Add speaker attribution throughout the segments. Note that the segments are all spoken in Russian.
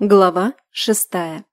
Speaker 1: Глава шестая.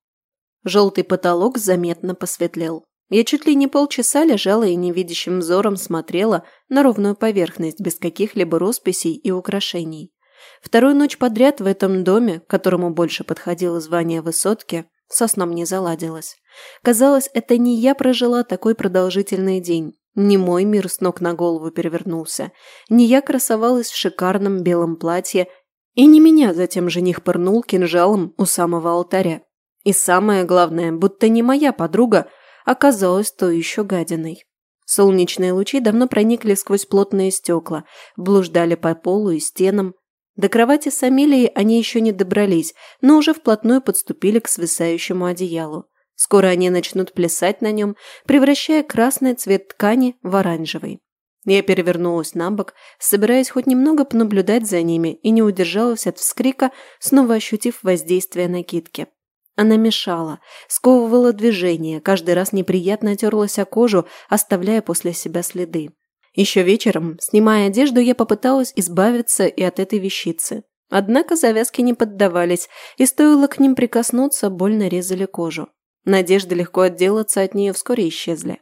Speaker 1: Желтый потолок заметно посветлел. Я чуть ли не полчаса лежала и невидящим взором смотрела на ровную поверхность без каких-либо росписей и украшений. Вторую ночь подряд в этом доме, которому больше подходило звание высотки, со сном не заладилось. Казалось, это не я прожила такой продолжительный день. Не мой мир с ног на голову перевернулся. Не я красовалась в шикарном белом платье и не меня затем жених пырнул кинжалом у самого алтаря. И самое главное, будто не моя подруга оказалась то еще гадиной. Солнечные лучи давно проникли сквозь плотные стекла, блуждали по полу и стенам. До кровати с Амелией они еще не добрались, но уже вплотную подступили к свисающему одеялу. Скоро они начнут плясать на нем, превращая красный цвет ткани в оранжевый. Я перевернулась на бок, собираясь хоть немного понаблюдать за ними, и не удержалась от вскрика, снова ощутив воздействие накидки. Она мешала, сковывала движение, каждый раз неприятно терлась о кожу, оставляя после себя следы. Еще вечером, снимая одежду, я попыталась избавиться и от этой вещицы. Однако завязки не поддавались, и стоило к ним прикоснуться, больно резали кожу. Надежда легко отделаться от нее вскоре исчезли.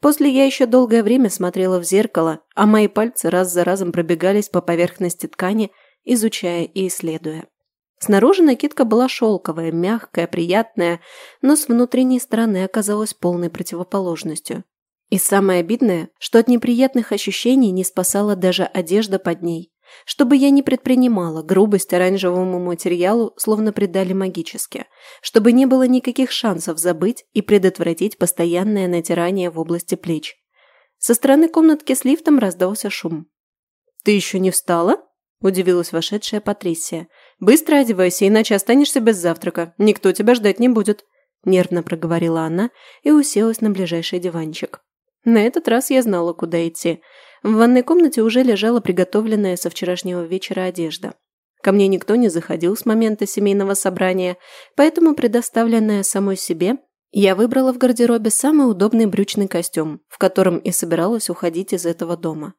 Speaker 1: После я еще долгое время смотрела в зеркало, а мои пальцы раз за разом пробегались по поверхности ткани, изучая и исследуя. Снаружи накидка была шелковая, мягкая, приятная, но с внутренней стороны оказалась полной противоположностью. И самое обидное, что от неприятных ощущений не спасала даже одежда под ней. Чтобы я не предпринимала грубость оранжевому материалу, словно предали магически. Чтобы не было никаких шансов забыть и предотвратить постоянное натирание в области плеч. Со стороны комнатки с лифтом раздался шум. «Ты еще не встала?» – удивилась вошедшая Патрисия. «Быстро одевайся, иначе останешься без завтрака. Никто тебя ждать не будет», – нервно проговорила она и уселась на ближайший диванчик. На этот раз я знала, куда идти – в ванной комнате уже лежала приготовленная со вчерашнего вечера одежда. Ко мне никто не заходил с момента семейного собрания, поэтому, предоставленная самой себе, я выбрала в гардеробе самый удобный брючный костюм, в котором и собиралась уходить из этого дома.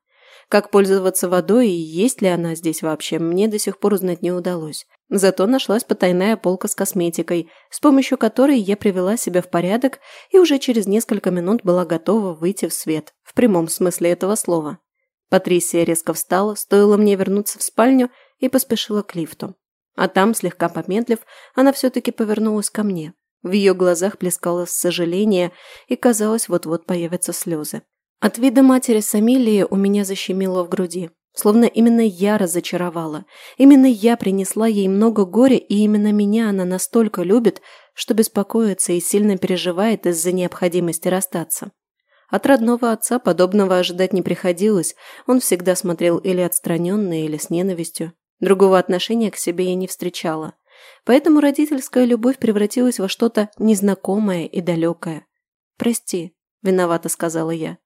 Speaker 1: Как пользоваться водой и есть ли она здесь вообще, мне до сих пор узнать не удалось. Зато нашлась потайная полка с косметикой, с помощью которой я привела себя в порядок и уже через несколько минут была готова выйти в свет, в прямом смысле этого слова. Патрисия резко встала, стоило мне вернуться в спальню и поспешила к лифту. А там, слегка помедлив, она все-таки повернулась ко мне. В ее глазах плескалось сожаление, и казалось, вот-вот появятся слезы. От вида матери Самилии у меня защемило в груди. Словно именно я разочаровала, именно я принесла ей много горя, и именно меня она настолько любит, что беспокоится и сильно переживает из-за необходимости расстаться. От родного отца подобного ожидать не приходилось, он всегда смотрел или отстраненно, или с ненавистью. Другого отношения к себе я не встречала. Поэтому родительская любовь превратилась во что-то незнакомое и далекое. «Прости», – виновата сказала я.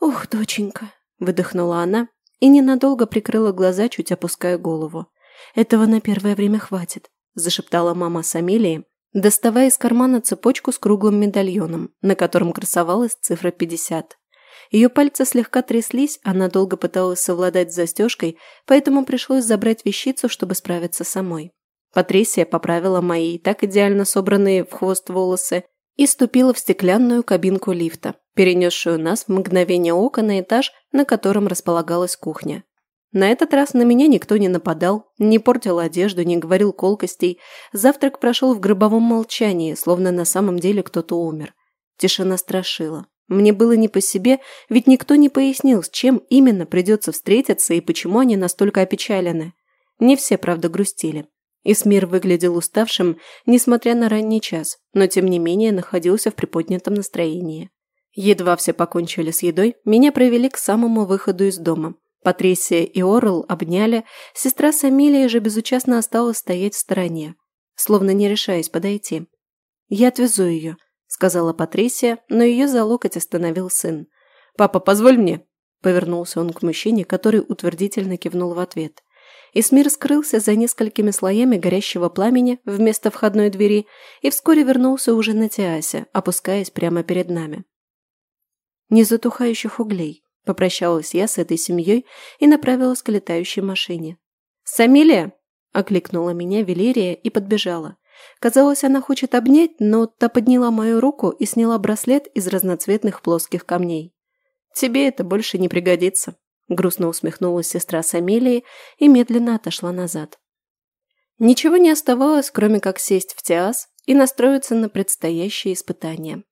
Speaker 1: «Ух, доченька», – выдохнула она, и ненадолго прикрыла глаза, чуть опуская голову. «Этого на первое время хватит», – зашептала мама с Амелией, доставая из кармана цепочку с круглым медальоном, на котором красовалась цифра 50. Ее пальцы слегка тряслись, она долго пыталась совладать с застежкой, поэтому пришлось забрать вещицу, чтобы справиться самой. Патрисия поправила мои так идеально собранные в хвост волосы и ступила в стеклянную кабинку лифта перенесшую нас в мгновение ока на этаж, на котором располагалась кухня. На этот раз на меня никто не нападал, не портил одежду, не говорил колкостей. Завтрак прошел в гробовом молчании, словно на самом деле кто-то умер. Тишина страшила. Мне было не по себе, ведь никто не пояснил, с чем именно придется встретиться и почему они настолько опечалены. Не все, правда, грустили. Исмир выглядел уставшим, несмотря на ранний час, но тем не менее находился в приподнятом настроении. Едва все покончили с едой, меня провели к самому выходу из дома. Патрисия и Орл обняли, сестра Самилия же безучастно осталась стоять в стороне, словно не решаясь подойти. «Я отвезу ее», — сказала Патрисия, но ее за локоть остановил сын. «Папа, позволь мне!» — повернулся он к мужчине, который утвердительно кивнул в ответ. Исмир скрылся за несколькими слоями горящего пламени вместо входной двери и вскоре вернулся уже на Тиасе, опускаясь прямо перед нами незатухающих углей, попрощалась я с этой семьей и направилась к летающей машине. «Самилия!» – окликнула меня Велерия и подбежала. Казалось, она хочет обнять, но та подняла мою руку и сняла браслет из разноцветных плоских камней. «Тебе это больше не пригодится», – грустно усмехнулась сестра Самилии и медленно отошла назад. Ничего не оставалось, кроме как сесть в Тиас и настроиться на предстоящие испытания.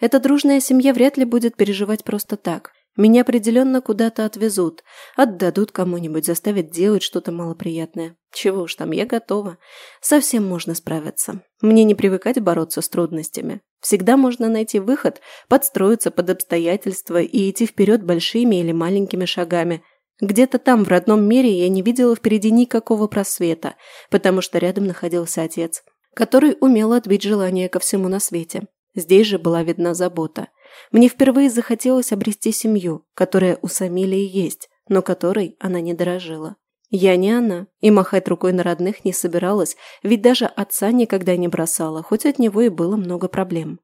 Speaker 1: Эта дружная семья вряд ли будет переживать просто так. Меня определенно куда-то отвезут, отдадут кому-нибудь, заставят делать что-то малоприятное. Чего уж там, я готова. Совсем можно справиться. Мне не привыкать бороться с трудностями. Всегда можно найти выход, подстроиться под обстоятельства и идти вперед большими или маленькими шагами. Где-то там, в родном мире, я не видела впереди никакого просвета, потому что рядом находился отец, который умел отбить желание ко всему на свете. Здесь же была видна забота. Мне впервые захотелось обрести семью, которая у Самилии есть, но которой она не дорожила. Я не она, и махать рукой на родных не собиралась, ведь даже отца никогда не бросала, хоть от него и было много проблем.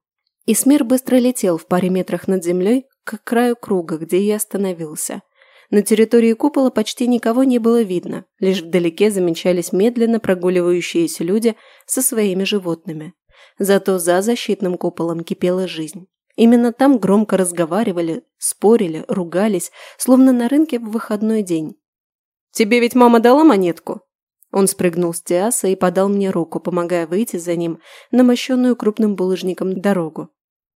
Speaker 1: И Исмир быстро летел в паре метрах над землей к краю круга, где и остановился. На территории купола почти никого не было видно, лишь вдалеке замечались медленно прогуливающиеся люди со своими животными зато за защитным куполом кипела жизнь. Именно там громко разговаривали, спорили, ругались, словно на рынке в выходной день. «Тебе ведь мама дала монетку?» Он спрыгнул с Тиаса и подал мне руку, помогая выйти за ним на мощенную крупным булыжником дорогу.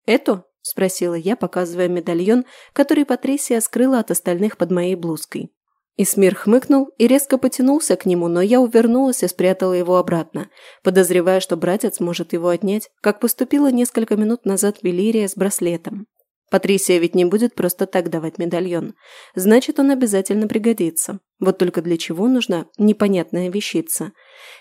Speaker 1: «Эту?» – спросила я, показывая медальон, который Патрисия скрыла от остальных под моей блузкой. Исмир хмыкнул и резко потянулся к нему, но я увернулась и спрятала его обратно, подозревая, что братец может его отнять, как поступила несколько минут назад Велирия с браслетом. Патрисия ведь не будет просто так давать медальон. Значит, он обязательно пригодится. Вот только для чего нужна непонятная вещица.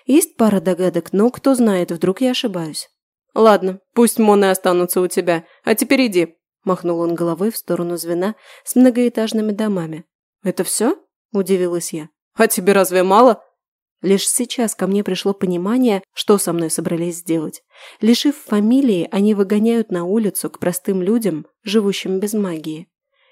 Speaker 1: Есть пара догадок, но кто знает, вдруг я ошибаюсь. «Ладно, пусть моны останутся у тебя, а теперь иди», – махнул он головой в сторону звена с многоэтажными домами. «Это все?» – удивилась я. «А тебе разве мало?» Лишь сейчас ко мне пришло понимание, что со мной собрались сделать. Лишив фамилии, они выгоняют на улицу к простым людям, живущим без магии.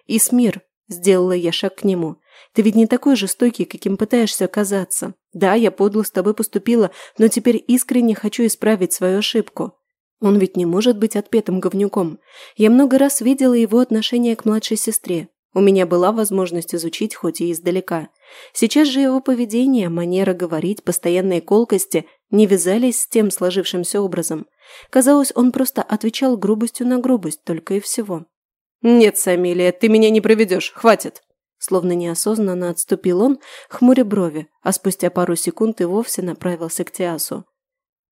Speaker 1: «Исмир», – сделала я шаг к нему, – «ты ведь не такой жестокий, каким пытаешься казаться. Да, я подло с тобой поступила, но теперь искренне хочу исправить свою ошибку. Он ведь не может быть отпетым говнюком. Я много раз видела его отношение к младшей сестре. У меня была возможность изучить, хоть и издалека. Сейчас же его поведение, манера говорить, постоянные колкости не вязались с тем сложившимся образом. Казалось, он просто отвечал грубостью на грубость, только и всего. «Нет, Самилия, ты меня не проведешь, хватит!» Словно неосознанно отступил он, хмуря брови, а спустя пару секунд и вовсе направился к Тиасу.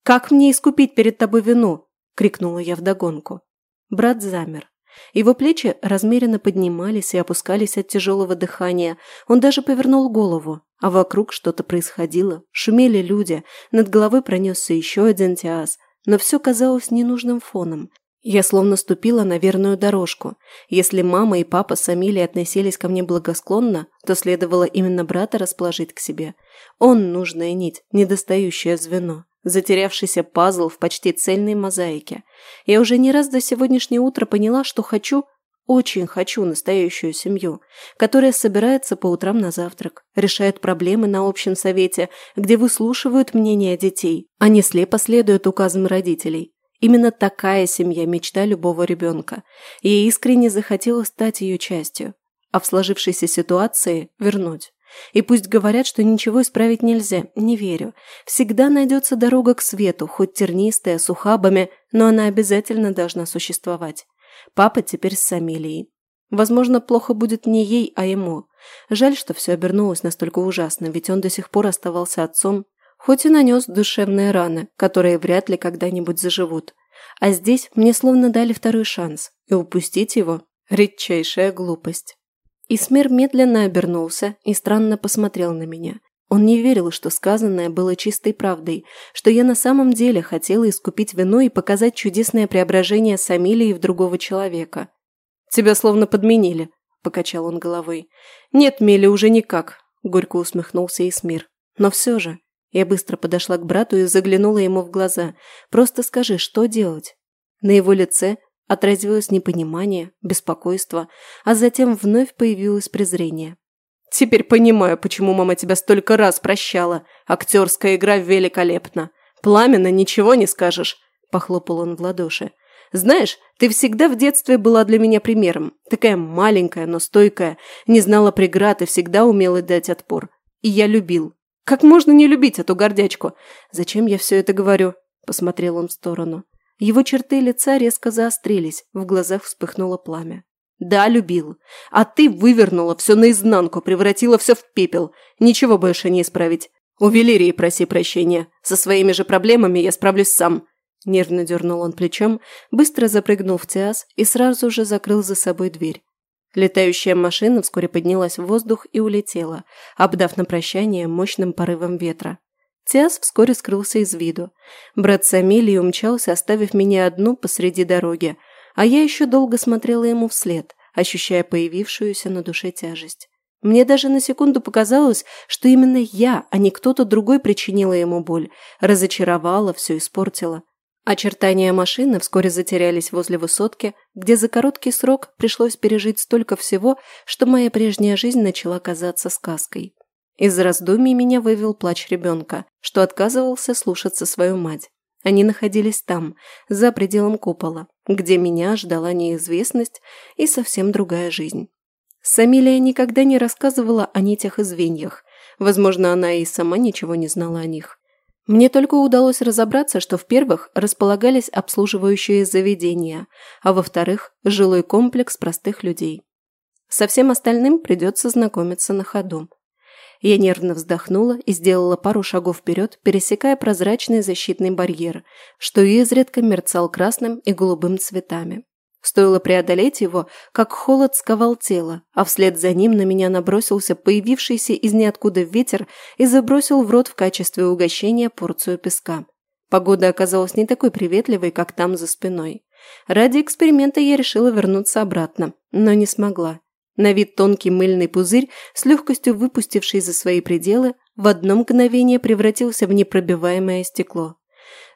Speaker 1: «Как мне искупить перед тобой вину?» – крикнула я вдогонку. Брат замер, его плечи размеренно поднимались и опускались от тяжелого дыхания. Он даже повернул голову, а вокруг что-то происходило. Шумели люди, над головой пронесся еще один тиаз, но все казалось ненужным фоном. Я словно ступила на верную дорожку. Если мама и папа с Амилией относились ко мне благосклонно, то следовало именно брата расположить к себе. Он – нужная нить, недостающее звено затерявшийся пазл в почти цельной мозаике. Я уже не раз до сегодняшнего утра поняла, что хочу, очень хочу настоящую семью, которая собирается по утрам на завтрак, решает проблемы на общем совете, где выслушивают мнения детей, а не слепо следуют указам родителей. Именно такая семья – мечта любого ребенка. Ей искренне захотелось стать ее частью, а в сложившейся ситуации – вернуть. И пусть говорят, что ничего исправить нельзя, не верю. Всегда найдется дорога к свету, хоть тернистая, с ухабами, но она обязательно должна существовать. Папа теперь с Самилией. Возможно, плохо будет не ей, а ему. Жаль, что все обернулось настолько ужасно, ведь он до сих пор оставался отцом, хоть и нанес душевные раны, которые вряд ли когда-нибудь заживут. А здесь мне словно дали второй шанс, и упустить его – редчайшая глупость. Исмир медленно обернулся и странно посмотрел на меня. Он не верил, что сказанное было чистой правдой, что я на самом деле хотела искупить вину и показать чудесное преображение Самилии в другого человека. «Тебя словно подменили», – покачал он головой. «Нет, Мели, уже никак», – горько усмехнулся Исмир. «Но все же». Я быстро подошла к брату и заглянула ему в глаза. «Просто скажи, что делать?» На его лице отразилось непонимание, беспокойство, а затем вновь появилось презрение. «Теперь понимаю, почему мама тебя столько раз прощала. Актерская игра великолепна. Пламенно ничего не скажешь», – похлопал он в ладоши. «Знаешь, ты всегда в детстве была для меня примером. Такая маленькая, но стойкая, не знала преград и всегда умела дать отпор. И я любил. Как можно не любить эту гордячку? Зачем я все это говорю?» – посмотрел он в сторону. Его черты лица резко заострились, в глазах вспыхнуло пламя. «Да, любил. А ты вывернула все наизнанку, превратила все в пепел. Ничего больше не исправить. У Велирии проси прощения. Со своими же проблемами я справлюсь сам». Нервно дернул он плечом, быстро запрыгнул в Тиас и сразу же закрыл за собой дверь. Летающая машина вскоре поднялась в воздух и улетела, обдав на прощание мощным порывом ветра. Тиас вскоре скрылся из виду. Брат Самилий умчался, оставив меня одну посреди дороги, а я еще долго смотрела ему вслед, ощущая появившуюся на душе тяжесть. Мне даже на секунду показалось, что именно я, а не кто-то другой причинила ему боль, разочаровала, все испортила. Очертания машины вскоре затерялись возле высотки, где за короткий срок пришлось пережить столько всего, что моя прежняя жизнь начала казаться сказкой. Из раздумий меня вывел плач ребенка, что отказывался слушаться свою мать. Они находились там, за пределом купола, где меня ждала неизвестность и совсем другая жизнь. Самилия никогда не рассказывала о нитях и звеньях. Возможно, она и сама ничего не знала о них. Мне только удалось разобраться, что в первых располагались обслуживающие заведения, а во-вторых – жилой комплекс простых людей. Со всем остальным придется знакомиться на ходу. Я нервно вздохнула и сделала пару шагов вперед, пересекая прозрачный защитный барьер, что изредка мерцал красным и голубым цветами. Стоило преодолеть его, как холод сковал тело, а вслед за ним на меня набросился появившийся из ниоткуда ветер и забросил в рот в качестве угощения порцию песка. Погода оказалась не такой приветливой, как там за спиной. Ради эксперимента я решила вернуться обратно, но не смогла. На вид тонкий мыльный пузырь, с легкостью выпустивший за свои пределы, в одно мгновение превратился в непробиваемое стекло.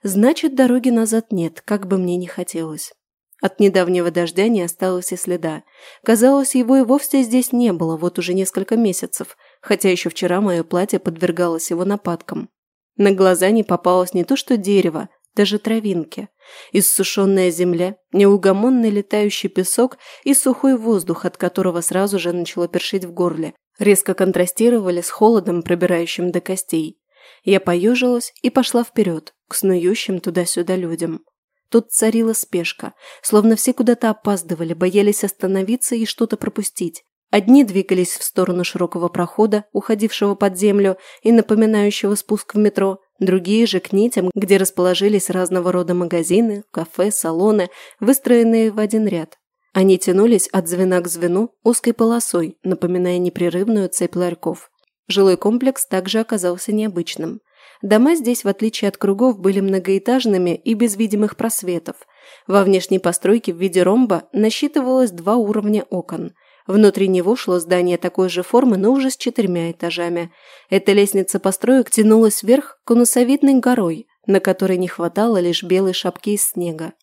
Speaker 1: Значит, дороги назад нет, как бы мне ни хотелось. От недавнего дождя не осталось и следа. Казалось, его и вовсе здесь не было вот уже несколько месяцев, хотя еще вчера мое платье подвергалось его нападкам. На глаза не попалось не то что дерево, даже травинки. Иссушенная земля, неугомонный летающий песок и сухой воздух, от которого сразу же начало першить в горле, резко контрастировали с холодом, пробирающим до костей. Я поежилась и пошла вперед, к снующим туда-сюда людям. Тут царила спешка, словно все куда-то опаздывали, боялись остановиться и что-то пропустить. Одни двигались в сторону широкого прохода, уходившего под землю и напоминающего спуск в метро, Другие же к нитям, где расположились разного рода магазины, кафе, салоны, выстроенные в один ряд. Они тянулись от звена к звену узкой полосой, напоминая непрерывную цепь ларьков. Жилой комплекс также оказался необычным. Дома здесь, в отличие от кругов, были многоэтажными и без видимых просветов. Во внешней постройке в виде ромба насчитывалось два уровня окон – Внутри него шло здание такой же формы, но уже с четырьмя этажами. Эта лестница построек тянулась вверх конусовидной горой, на которой не хватало лишь белой шапки из снега.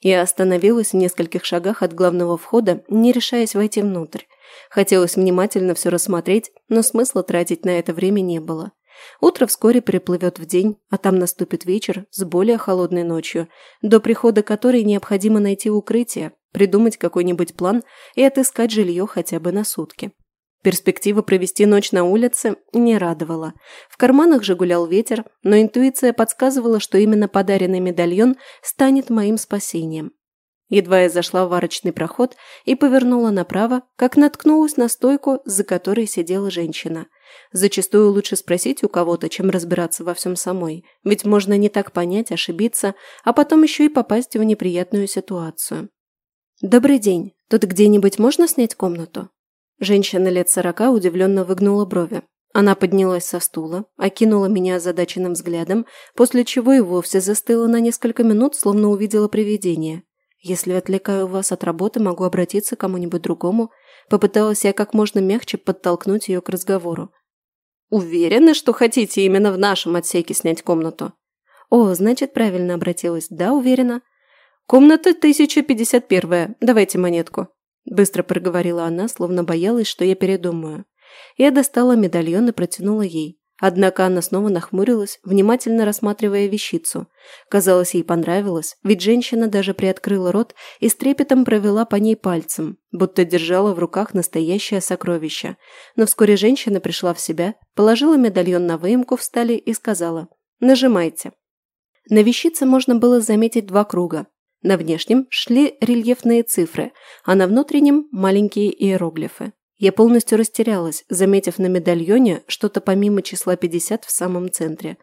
Speaker 1: Я остановилась в нескольких шагах от главного входа, не решаясь войти внутрь. Хотелось внимательно все рассмотреть, но смысла тратить на это время не было. Утро вскоре приплывет в день, а там наступит вечер с более холодной ночью, до прихода которой необходимо найти укрытие, придумать какой-нибудь план и отыскать жилье хотя бы на сутки. Перспектива провести ночь на улице не радовала. В карманах же гулял ветер, но интуиция подсказывала, что именно подаренный медальон станет моим спасением. Едва я зашла в арочный проход и повернула направо, как наткнулась на стойку, за которой сидела женщина. Зачастую лучше спросить у кого-то, чем разбираться во всем самой, ведь можно не так понять, ошибиться, а потом еще и попасть в неприятную ситуацию. «Добрый день. Тут где-нибудь можно снять комнату?» Женщина лет сорока удивленно выгнула брови. Она поднялась со стула, окинула меня озадаченным взглядом, после чего и вовсе застыла на несколько минут, словно увидела привидение. «Если отвлекаю вас от работы, могу обратиться к кому-нибудь другому». Попыталась я как можно мягче подтолкнуть ее к разговору. «Уверены, что хотите именно в нашем отсеке снять комнату?» «О, значит, правильно обратилась. Да, уверена. «Комната 1051. Давайте монетку», – быстро проговорила она, словно боялась, что я передумаю. Я достала медальон и протянула ей. Однако она снова нахмурилась, внимательно рассматривая вещицу. Казалось, ей понравилось, ведь женщина даже приоткрыла рот и с трепетом провела по ней пальцем, будто держала в руках настоящее сокровище. Но вскоре женщина пришла в себя, положила медальон на выемку в стали и сказала «Нажимайте». На вещице можно было заметить два круга, на внешнем шли рельефные цифры, а на внутреннем – маленькие иероглифы. Я полностью растерялась, заметив на медальоне что-то помимо числа 50 в самом центре.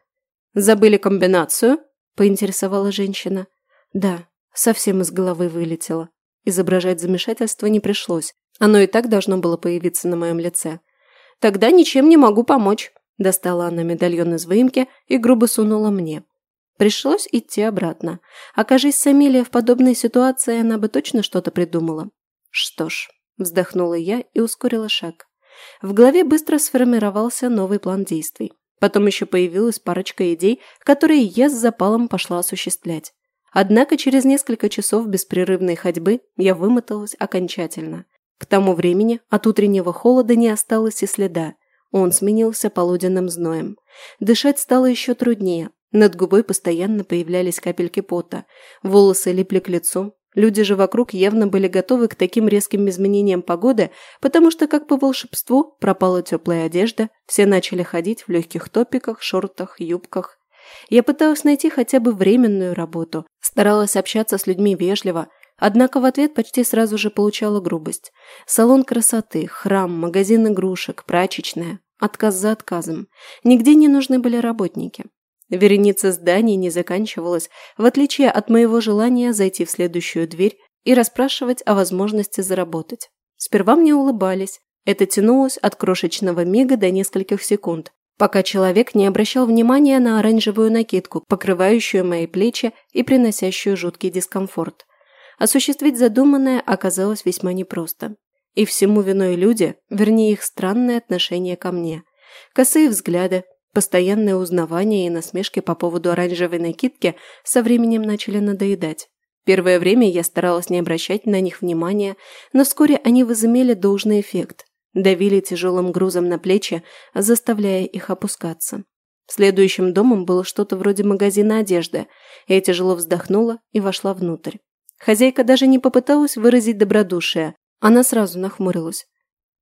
Speaker 1: «Забыли комбинацию?» – поинтересовала женщина. «Да, совсем из головы вылетело. Изображать замешательство не пришлось. Оно и так должно было появиться на моем лице. «Тогда ничем не могу помочь», – достала она медальон из выемки и грубо сунула мне. Пришлось идти обратно. Окажись Самилия в подобной ситуации, она бы точно что-то придумала. Что ж, вздохнула я и ускорила шаг. В голове быстро сформировался новый план действий. Потом еще появилась парочка идей, которые я с запалом пошла осуществлять. Однако через несколько часов беспрерывной ходьбы я вымоталась окончательно. К тому времени от утреннего холода не осталось и следа. Он сменился полуденным зноем. Дышать стало еще труднее, над губой постоянно появлялись капельки пота, волосы липли к лицу. Люди же вокруг явно были готовы к таким резким изменениям погоды, потому что, как по волшебству, пропала теплая одежда, все начали ходить в легких топиках, шортах, юбках. Я пыталась найти хотя бы временную работу, старалась общаться с людьми вежливо, Однако в ответ почти сразу же получала грубость. Салон красоты, храм, магазин игрушек, прачечная. Отказ за отказом. Нигде не нужны были работники. Вереница зданий не заканчивалась, в отличие от моего желания зайти в следующую дверь и расспрашивать о возможности заработать. Сперва мне улыбались. Это тянулось от крошечного мига до нескольких секунд, пока человек не обращал внимания на оранжевую накидку, покрывающую мои плечи и приносящую жуткий дискомфорт. Осуществить задуманное оказалось весьма непросто. И всему виной люди, вернее их странное отношение ко мне. Косые взгляды, Постоянное узнавание и насмешки по поводу оранжевой накидки со временем начали надоедать. Первое время я старалась не обращать на них внимания, но вскоре они возымели должный эффект, давили тяжелым грузом на плечи, заставляя их опускаться. Следующим домом было что-то вроде магазина одежды. Я тяжело вздохнула и вошла внутрь. Хозяйка даже не попыталась выразить добродушие. Она сразу нахмурилась.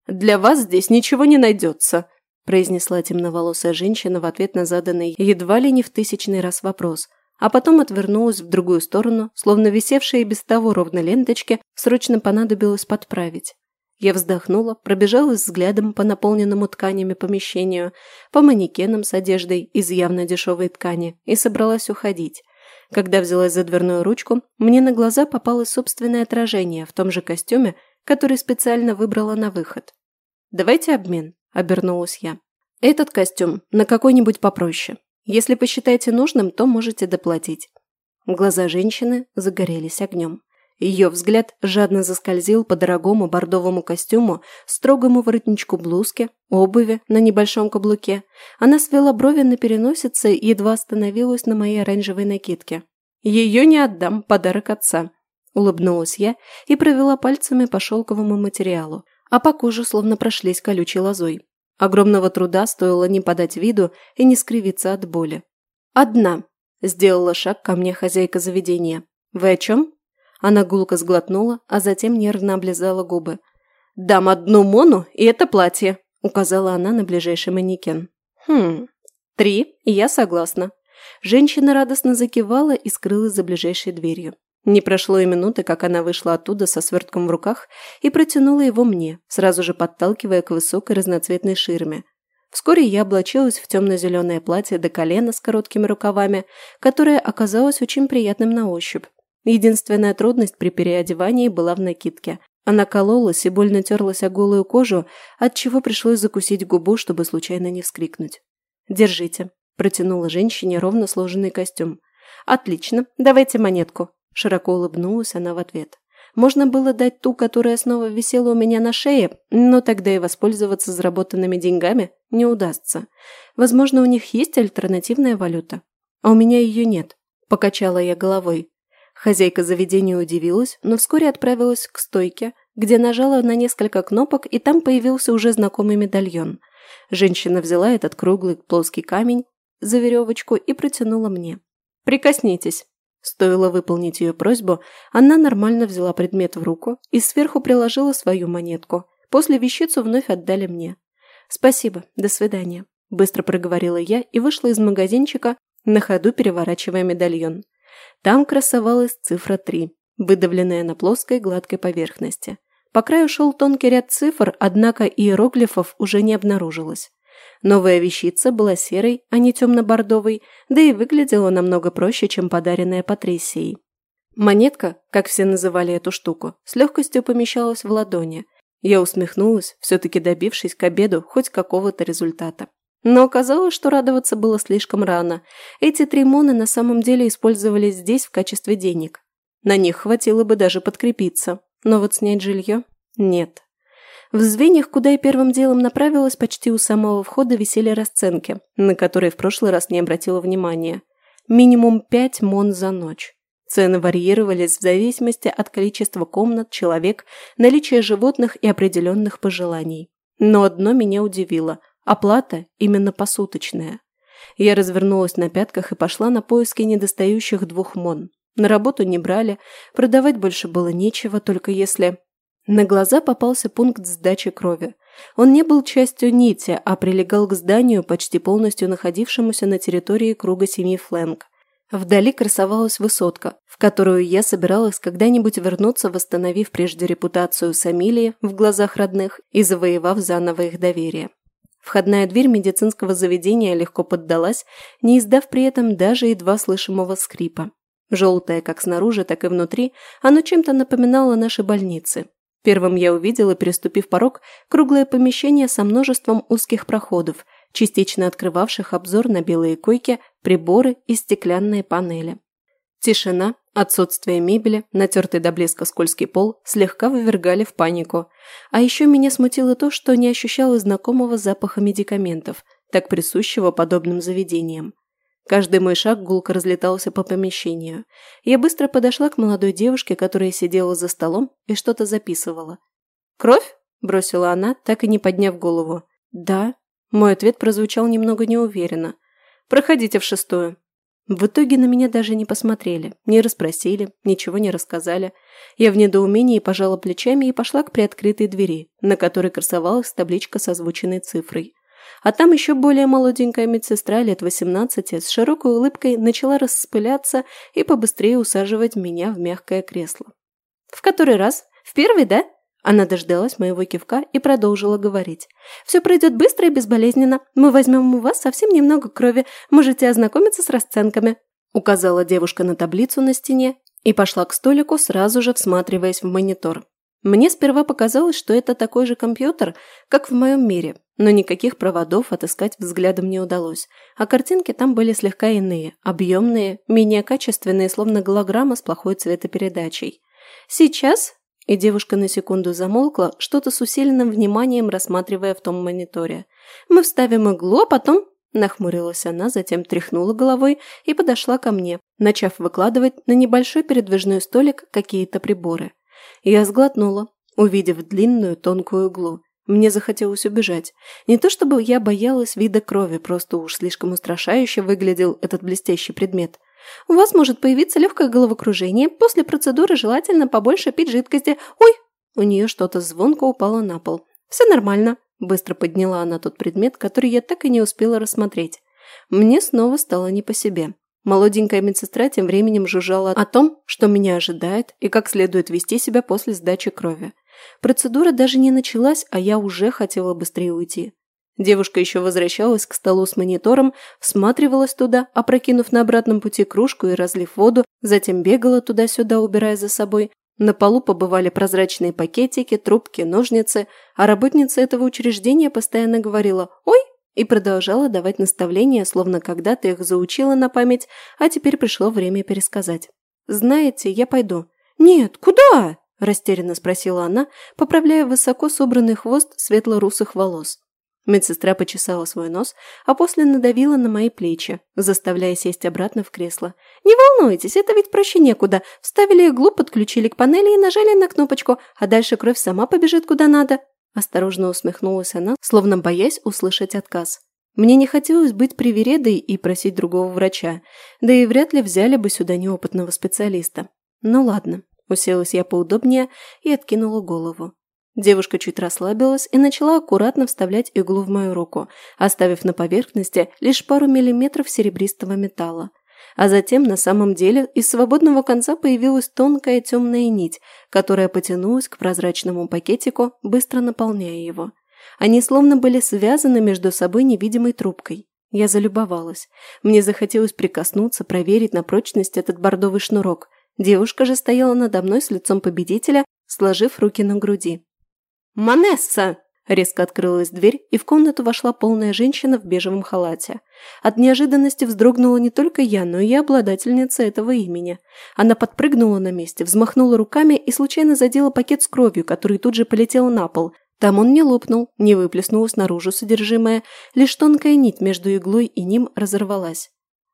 Speaker 1: «Для вас здесь ничего не найдется», произнесла темноволосая женщина в ответ на заданный едва ли не в тысячный раз вопрос, а потом отвернулась в другую сторону, словно висевшие без того ровно ленточки срочно понадобилось подправить. Я вздохнула, пробежалась взглядом по наполненному тканями помещению, по манекенам с одеждой из явно дешевой ткани и собралась уходить. Когда взялась за дверную ручку, мне на глаза попало собственное отражение в том же костюме, который специально выбрала на выход. «Давайте обмен», обернулась я. Этот костюм на какой-нибудь попроще. Если посчитаете нужным, то можете доплатить. Глаза женщины загорелись огнем. Ее взгляд жадно заскользил по дорогому бордовому костюму, строгому воротничку блузки, обуви на небольшом каблуке. Она свела брови на переносице и едва остановилась на моей оранжевой накидке. «Ее не отдам, подарок отца», – улыбнулась я и провела пальцами по шелковому материалу а по коже словно прошлись колючей лозой. Огромного труда стоило не подать виду и не скривиться от боли. «Одна!» – сделала шаг ко мне хозяйка заведения. «Вы о чем?» Она гулко сглотнула, а затем нервно облизала губы. «Дам одну мону и это платье!» – указала она на ближайший манекен. «Хм, три, я согласна». Женщина радостно закивала и скрылась за ближайшей дверью. Не прошло и минуты, как она вышла оттуда со свертком в руках и протянула его мне, сразу же подталкивая к высокой разноцветной ширме. Вскоре я облачилась в темно-зеленое платье до колена с короткими рукавами, которое оказалось очень приятным на ощупь. Единственная трудность при переодевании была в накидке. Она кололась и больно терлась о голую кожу, отчего пришлось закусить губу, чтобы случайно не вскрикнуть. «Держите», – протянула женщине ровно сложенный костюм. «Отлично, давайте монетку», Широко улыбнулась она в ответ. Можно было дать ту, которая снова висела у меня на шее, но тогда и воспользоваться заработанными деньгами не удастся. Возможно, у них есть альтернативная валюта. А у меня ее нет. Покачала я головой. Хозяйка заведения удивилась, но вскоре отправилась к стойке, где нажала на несколько кнопок, и там появился уже знакомый медальон. Женщина взяла этот круглый плоский камень за веревочку и протянула мне. «Прикоснитесь». Стоило выполнить ее просьбу, она нормально взяла предмет в руку и сверху приложила свою монетку. После вещицу вновь отдали мне. «Спасибо, до свидания», – быстро проговорила я и вышла из магазинчика, на ходу переворачивая медальон. Там красовалась цифра 3, выдавленная на плоской гладкой поверхности. По краю шел тонкий ряд цифр, однако иероглифов уже не обнаружилось. Новая вещица была серой, а не темно-бордовой, да и выглядела намного проще, чем подаренная Патрисией. Монетка, как все называли эту штуку, с легкостью помещалась в ладони. Я усмехнулась, все-таки добившись к обеду хоть какого-то результата. Но оказалось, что радоваться было слишком рано. Эти три моны на самом деле использовались здесь в качестве денег. На них хватило бы даже подкрепиться. Но вот снять жилье – нет. В звеньях, куда я первым делом направилась почти у самого входа, висели расценки, на которые в прошлый раз не обратила внимания. Минимум пять мон за ночь. Цены варьировались в зависимости от количества комнат, человек, наличия животных и определенных пожеланий. Но одно меня удивило – оплата именно посуточная. Я развернулась на пятках и пошла на поиски недостающих двух мон. На работу не брали, продавать больше было нечего, только если на глаза попался пункт сдачи крови. Он не был частью нити, а прилегал к зданию, почти полностью находившемуся на территории круга семьи Фленк. Вдали красовалась высотка, в которую я собиралась когда-нибудь вернуться, восстановив прежде репутацию Самилии в глазах родных и завоевав заново их доверие. Входная дверь медицинского заведения легко поддалась, не издав при этом даже едва слышимого скрипа. Желтое как снаружи, так и внутри, оно чем-то напоминало наши больницы, Первым я увидела, переступив порог, круглое помещение со множеством узких проходов, частично открывавших обзор на белые койки, приборы и стеклянные панели. Тишина, отсутствие мебели, натертый до блеска скользкий пол слегка вывергали в панику. А еще меня смутило то, что не ощущала знакомого запаха медикаментов, так присущего подобным заведениям. Каждый мой шаг гулко разлетался по помещению. Я быстро подошла к молодой девушке, которая сидела за столом и что-то записывала. «Кровь?» – бросила она, так и не подняв голову. «Да». Мой ответ прозвучал немного неуверенно. «Проходите в шестую». В итоге на меня даже не посмотрели, не расспросили, ничего не рассказали. Я в недоумении пожала плечами и пошла к приоткрытой двери, на которой красовалась табличка с озвученной цифрой – а там еще более молоденькая медсестра лет 18 с широкой улыбкой начала распыляться и побыстрее усаживать меня в мягкое кресло. «В который раз? В первый, да?» Она дождалась моего кивка и продолжила говорить. «Все пройдет быстро и безболезненно. Мы возьмем у вас совсем немного крови. Можете ознакомиться с расценками». Указала девушка на таблицу на стене и пошла к столику, сразу же всматриваясь в монитор. Мне сперва показалось, что это такой же компьютер, как в моем мире, но никаких проводов отыскать взглядом не удалось, а картинки там были слегка иные, объемные, менее качественные, словно голограмма с плохой цветопередачей. «Сейчас?» И девушка на секунду замолкла, что-то с усиленным вниманием рассматривая в том мониторе. «Мы вставим иглу, а потом...» Нахмурилась она, затем тряхнула головой и подошла ко мне, начав выкладывать на небольшой передвижной столик какие-то приборы. Я сглотнула, увидев длинную тонкую иглу, мне захотелось убежать. Не то чтобы я боялась вида крови, просто уж слишком устрашающе выглядел этот блестящий предмет. У вас может появиться легкое головокружение. После процедуры желательно побольше пить жидкости. Ой! У нее что-то звонко упало на пол. Все нормально. Быстро подняла она тот предмет, который я так и не успела рассмотреть. Мне снова стало не по себе. Молоденькая медсестра тем временем жужжала о том, что меня ожидает и как следует вести себя после сдачи крови. Процедура даже не началась, а я уже хотела быстрее уйти. Девушка еще возвращалась к столу с монитором, всматривалась туда, опрокинув на обратном пути кружку и разлив воду, затем бегала туда-сюда, убирая за собой. На полу побывали прозрачные пакетики, трубки, ножницы, а работница этого учреждения постоянно говорила «Ой!» и продолжала давать наставления, словно когда-то их заучила на память, а теперь пришло время пересказать. «Знаете, я пойду». «Нет, куда?» – растерянно спросила она, поправляя высоко собранный хвост светло-русых волос. Медсестра почесала свой нос, а после надавила на мои плечи, заставляя сесть обратно в кресло. «Не волнуйтесь, это ведь проще некуда. Вставили иглу, подключили к панели и нажали на кнопочку, а дальше кровь сама побежит куда надо». Осторожно усмехнулась она, словно боясь услышать отказ. Мне не хотелось быть привередой и просить другого врача, да и вряд ли взяли бы сюда неопытного специалиста. Ну ладно, Уселась я поудобнее и откинула голову. Девушка чуть расслабилась и начала аккуратно вставлять иглу в мою руку, оставив на поверхности лишь пару миллиметров серебристого металла. А затем на самом деле из свободного конца появилась тонкая темная нить, которая потянулась к прозрачному пакетику, быстро наполняя его. Они словно были связаны между собой невидимой трубкой. Я залюбовалась. Мне захотелось прикоснуться, проверить на прочность этот бордовый шнурок, Девушка же стояла надо мной с лицом победителя, сложив руки на груди. «Манесса!» Резко открылась дверь, и в комнату вошла полная женщина в бежевом халате. От неожиданности вздрогнула не только я, но и обладательница этого имени. Она подпрыгнула на месте, взмахнула руками и случайно задела пакет с кровью, который тут же полетел на пол. Там он не лопнул, не выплеснулось снаружи содержимое, лишь тонкая нить между иглой и ним разорвалась.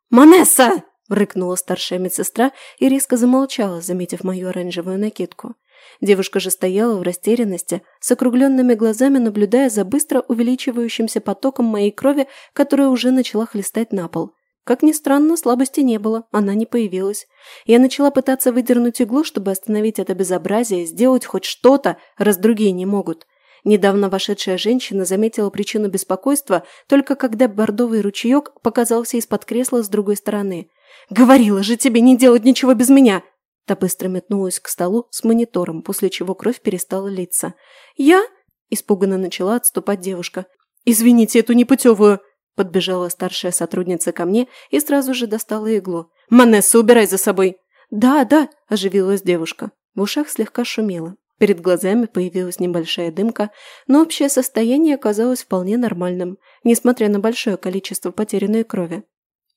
Speaker 1: «Манесса!» Рыкнула старшая медсестра и резко замолчала, заметив мою оранжевую накидку. Девушка же стояла в растерянности, с округленными глазами наблюдая за быстро увеличивающимся потоком моей крови, которая уже начала хлестать на пол. Как ни странно, слабости не было, она не появилась. Я начала пытаться выдернуть иглу, чтобы остановить это безобразие, сделать хоть что-то, раз другие не могут. Недавно вошедшая женщина заметила причину беспокойства, только когда бордовый ручеек показался из-под кресла с другой стороны – Говорила же тебе не делать ничего без меня!» Та быстро метнулась к столу с монитором, после чего кровь перестала литься. «Я?» – испуганно начала отступать девушка. «Извините эту непутевую!» – подбежала старшая сотрудница ко мне и сразу же достала иглу. «Манесса, убирай за собой!» «Да, да!» – оживилась девушка. В ушах слегка шумело. Перед глазами появилась небольшая дымка, но общее состояние оказалось вполне нормальным, несмотря на большое количество потерянной крови.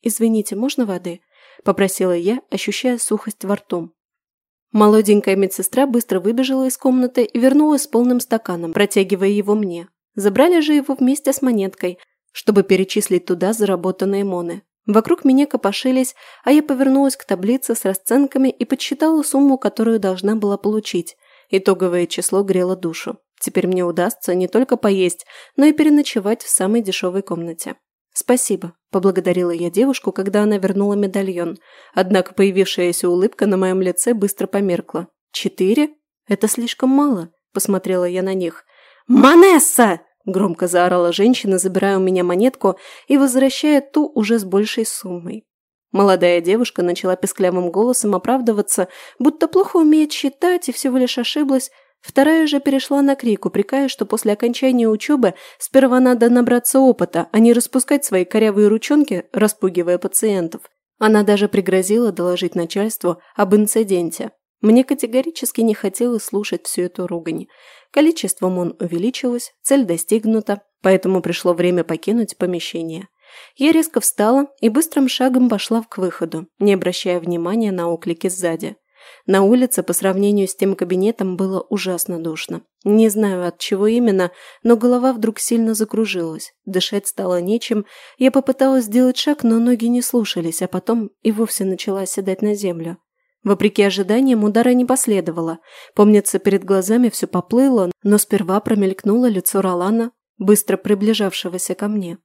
Speaker 1: «Извините, можно воды?» Попросила я, ощущая сухость во рту. Молоденькая медсестра быстро выбежала из комнаты и вернулась с полным стаканом, протягивая его мне. Забрали же его вместе с монеткой, чтобы перечислить туда заработанные моны. Вокруг меня копошились, а я повернулась к таблице с расценками и подсчитала сумму, которую должна была получить. Итоговое число грело душу. Теперь мне удастся не только поесть, но и переночевать в самой дешевой комнате. «Спасибо», – поблагодарила я девушку, когда она вернула медальон. Однако появившаяся улыбка на моем лице быстро померкла. «Четыре? Это слишком мало», – посмотрела я на них. «Манесса!» – громко заорала женщина, забирая у меня монетку и возвращая ту уже с большей суммой. Молодая девушка начала песклявым голосом оправдываться, будто плохо умеет считать и всего лишь ошиблась Вторая же перешла на крик, упрекая, что после окончания учебы сперва надо набраться опыта, а не распускать свои корявые ручонки, распугивая пациентов. Она даже пригрозила доложить начальству об инциденте. Мне категорически не хотелось слушать всю эту ругань. Количеством он увеличилось, цель достигнута, поэтому пришло время покинуть помещение. Я резко встала и быстрым шагом пошла к выходу, не обращая внимания на оклики сзади. На улице по сравнению с тем кабинетом было ужасно душно. Не знаю, от чего именно, но голова вдруг сильно закружилась. Дышать стало нечем. Я попыталась сделать шаг, но ноги не слушались, а потом и вовсе начала оседать на землю. Вопреки ожиданиям, удара не последовало. Помнится, перед глазами все поплыло, но сперва промелькнуло лицо Ролана, быстро приближавшегося ко мне.